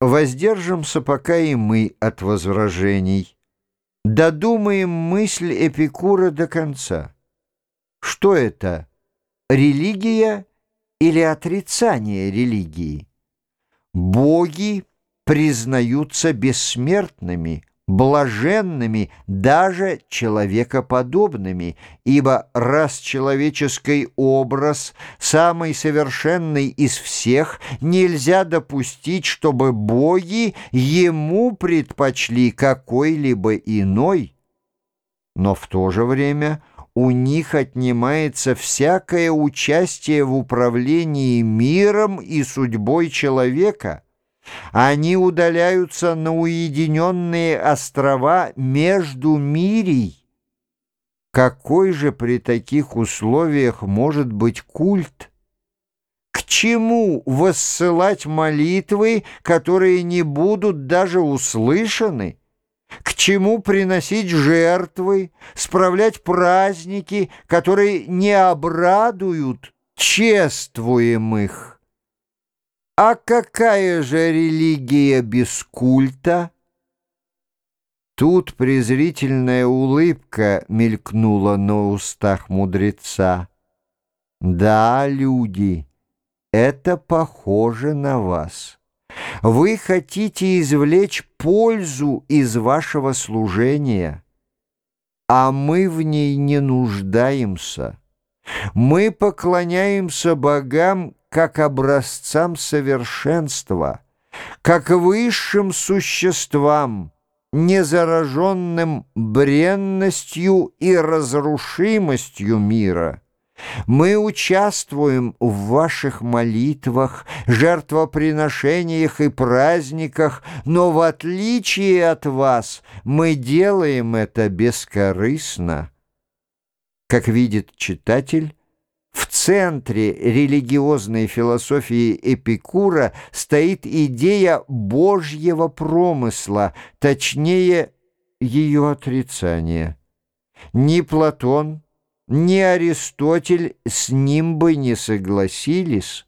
Воздержимся пока и мы от возражений. Додумаем мысль Эпикура до конца. Что это? Религия или отрицание религии? Боги признаются бессмертными – блаженными, даже человекоподобными, ибо раз человеческий образ, самый совершенный из всех, нельзя допустить, чтобы боги ему предпочли какой-либо иной. Но в то же время у них отнимается всякое участие в управлении миром и судьбой человека – они удаляются на уединенные острова между мирей. Какой же при таких условиях может быть культ? К чему воссылать молитвы, которые не будут даже услышаны? К чему приносить жертвы, справлять праздники, которые не обрадуют чествуемых? А какая же религия без культа? Тут презрительная улыбка мелькнула на устах мудреца. Да, люди, это похоже на вас. Вы хотите извлечь пользу из вашего служения, а мы в ней не нуждаемся. Мы поклоняемся богам как образцам совершенства, как высшим существам, не зараженным бренностью и разрушимостью мира. Мы участвуем в ваших молитвах, жертвоприношениях и праздниках, но в отличие от вас мы делаем это бескорыстно. Как видит читатель, в центре религиозной философии Эпикура стоит идея Божьего промысла, точнее, ее отрицание. Ни Платон, ни Аристотель с ним бы не согласились.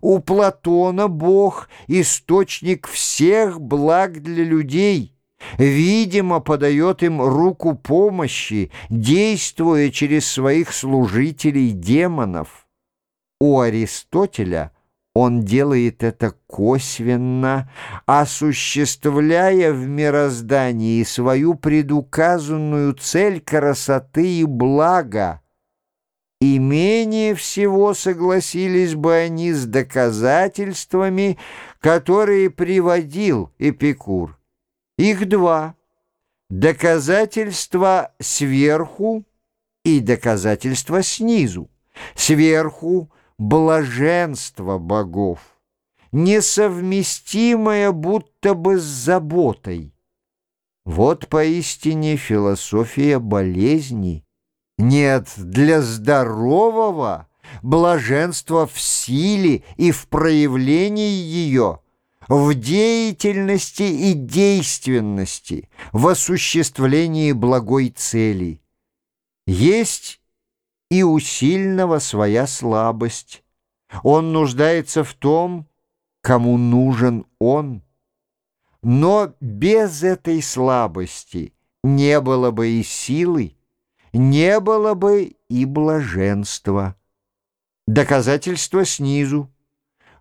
У Платона Бог — источник всех благ для людей — видимо, подает им руку помощи, действуя через своих служителей демонов. У Аристотеля он делает это косвенно, осуществляя в мироздании свою предуказанную цель красоты и блага, и менее всего согласились бы они с доказательствами, которые приводил Эпикур. Их два. Доказательства сверху и доказательства снизу. Сверху — блаженство богов, несовместимое будто бы с заботой. Вот поистине философия болезни. Нет, для здорового блаженство в силе и в проявлении ее — в деятельности и действенности, в осуществлении благой цели. Есть и у сильного своя слабость. Он нуждается в том, кому нужен он. Но без этой слабости не было бы и силы, не было бы и блаженства. Доказательство снизу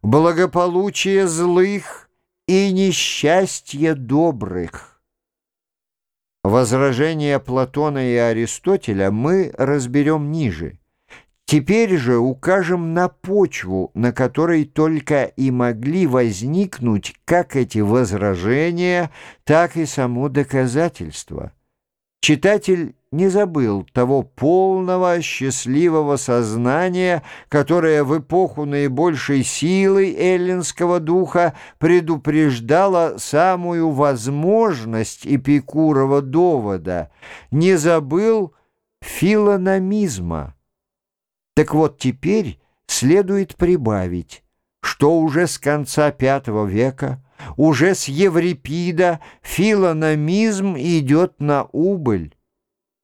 благополучие злых и несчастье добрых. Возражения Платона и Аристотеля мы разберем ниже. Теперь же укажем на почву, на которой только и могли возникнуть как эти возражения, так и само доказательство. Читатель не забыл того полного счастливого сознания, которое в эпоху наибольшей силы эллинского духа предупреждало самую возможность Эпикурова довода, не забыл филономизма. Так вот теперь следует прибавить, что уже с конца V века уже с Еврипида филономизм идет на убыль.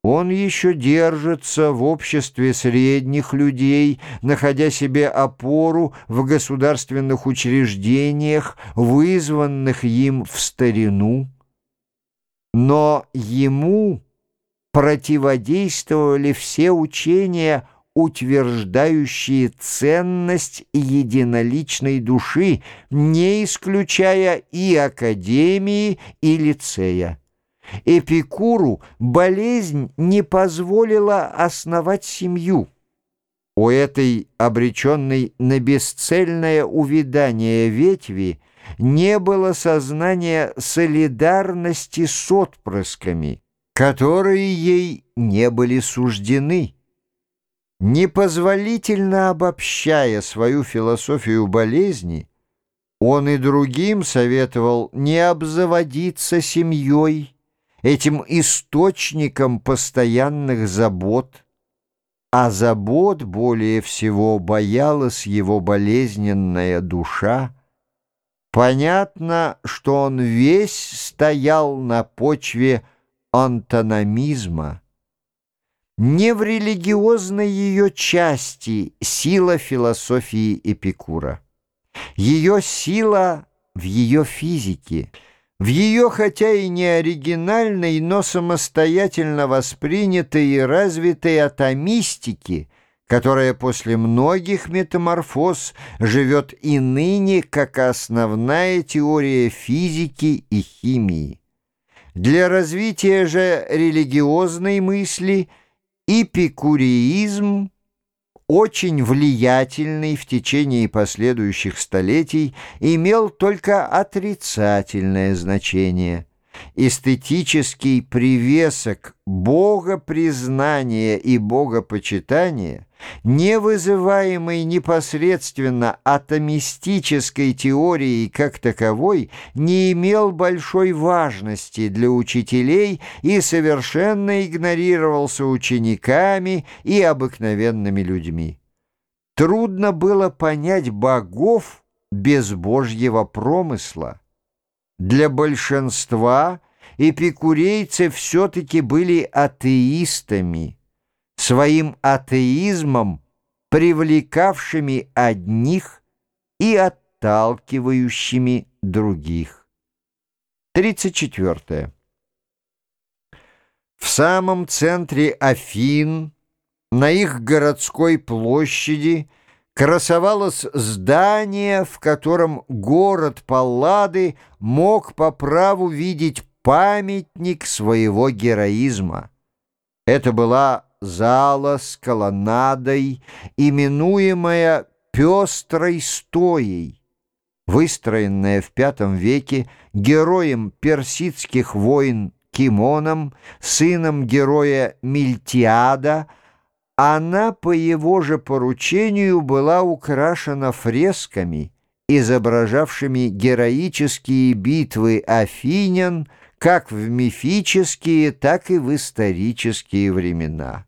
Он еще держится в обществе средних людей, находя себе опору в государственных учреждениях, вызванных им в старину. Но ему противодействовали все учения, утверждающие ценность единоличной души, не исключая и академии, и лицея. Эпикуру болезнь не позволила основать семью. У этой обреченной на бесцельное увядание ветви не было сознания солидарности с отпрысками, которые ей не были суждены. Непозволительно обобщая свою философию болезни, он и другим советовал не обзаводиться семьей, этим источником постоянных забот, а забот более всего боялась его болезненная душа, понятно, что он весь стоял на почве антономизма. Не в религиозной ее части сила философии Эпикура. Ее сила в ее физике — в ее, хотя и не оригинальной, но самостоятельно воспринятой и развитой атомистике, которая после многих метаморфоз живет и ныне как основная теория физики и химии. Для развития же религиозной мысли эпикуреизм – очень влиятельный в течение последующих столетий, имел только отрицательное значение. Эстетический привесок богопризнания и богопочитания – не вызываемый непосредственно атомистической теорией как таковой, не имел большой важности для учителей и совершенно игнорировался учениками и обыкновенными людьми. Трудно было понять богов без божьего промысла. Для большинства эпикурейцы все-таки были атеистами – своим атеизмом, привлекавшими одних и отталкивающими других. 34. В самом центре Афин, на их городской площади, красовалось здание, в котором город Паллады мог по праву видеть памятник своего героизма. Это была зала с колоннадой, именуемая «пестрой стоей», выстроенная в V веке героем персидских войн Кимоном, сыном героя Мильтиада, она по его же поручению была украшена фресками, изображавшими героические битвы афинян, как в мифические, так и в исторические времена.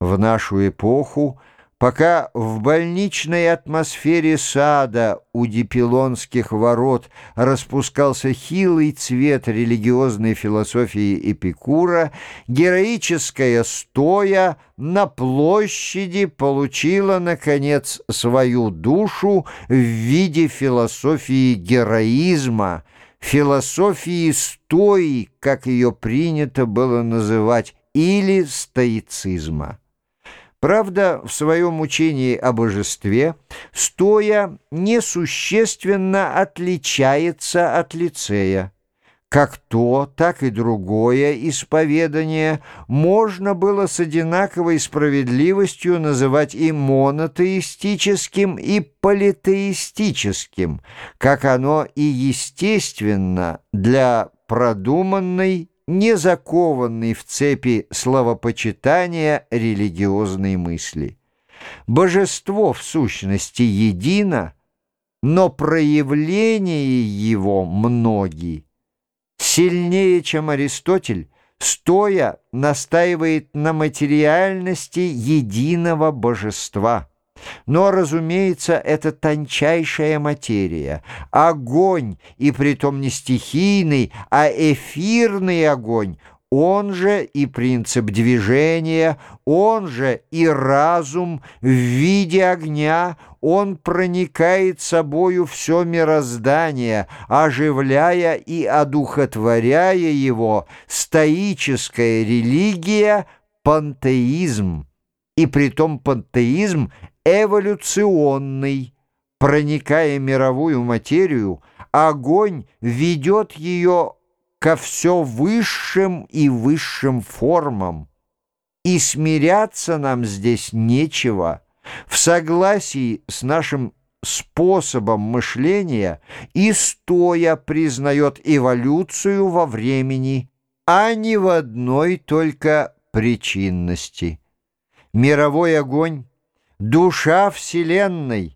В нашу эпоху, пока в больничной атмосфере сада у Дипилонских ворот распускался хилый цвет религиозной философии Эпикура, героическая стоя на площади получила, наконец, свою душу в виде философии героизма, философии стои, как ее принято было называть, или стоицизма. Правда, в своем учении о божестве стоя несущественно отличается от лицея. Как то, так и другое исповедание можно было с одинаковой справедливостью называть и монотеистическим, и политеистическим, как оно и естественно для продуманной не закованный в цепи словопочитания религиозной мысли. Божество в сущности едино, но проявления его многие. Сильнее, чем Аристотель, стоя настаивает на материальности единого божества – но, разумеется, это тончайшая материя. Огонь, и притом не стихийный, а эфирный огонь, он же и принцип движения, он же и разум в виде огня, он проникает собою все мироздание, оживляя и одухотворяя его, стоическая религия — пантеизм, и притом пантеизм эволюционный, проникая мировую материю, огонь ведет ее ко все высшим и высшим формам. И смиряться нам здесь нечего. В согласии с нашим способом мышления и стоя признает эволюцию во времени, а не в одной только причинности. Мировой огонь, душа Вселенной —